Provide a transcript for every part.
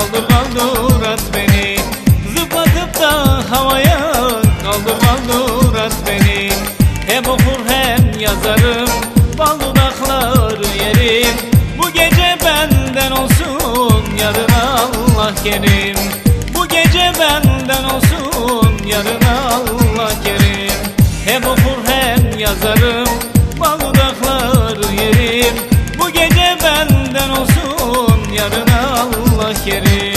Kaldır kaldır at beni. Zıplatıp da havaya Kaldır kaldır at beni. Hem okur hem yazarım Bal dudakları yerim. Bu gece benden olsun Yarın Allah gelir. Allah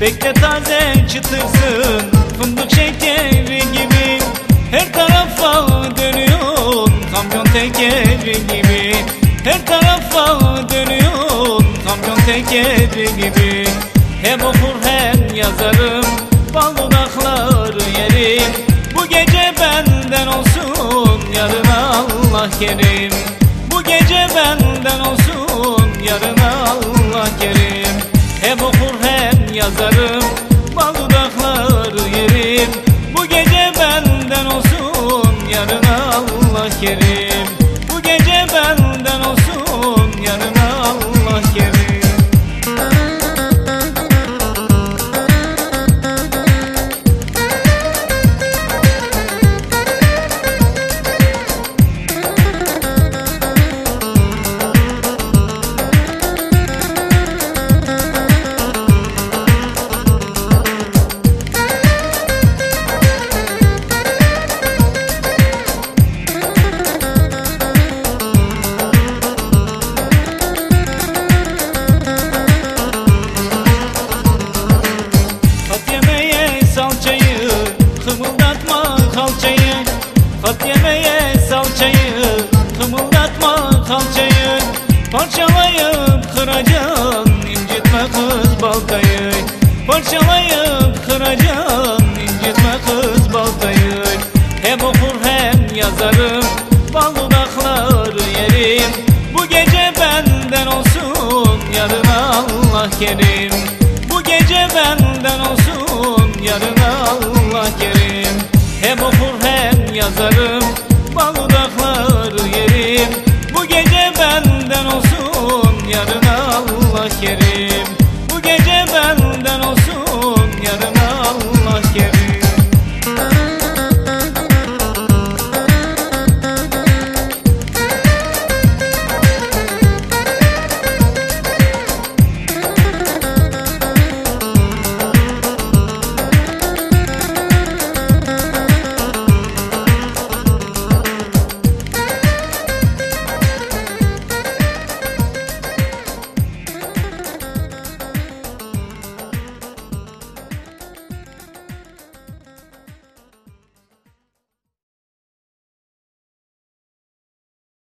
de taze çıtırsın fındık şekeri gibi Her tarafa dönüyor kamyon tekeri gibi Her tarafa dönüyor kamyon tekeri gibi Hem okur hem yazarım bal dudakları yerim. Bu gece benden olsun yarına Allah kerim. Bu gece benden olsun yarına Allah yazarım parçalayıp kıracağım incitme kız baltayı. Hem okur hem yazarım bal dudakları yerim. Bu gece benden olsun yarın Allah kerim. Bu gece benden olsun yarın Allah kerim. Hem okur hem yazarım bal dudakları yerim. Bu gece benden olsun yarın Allah kerim.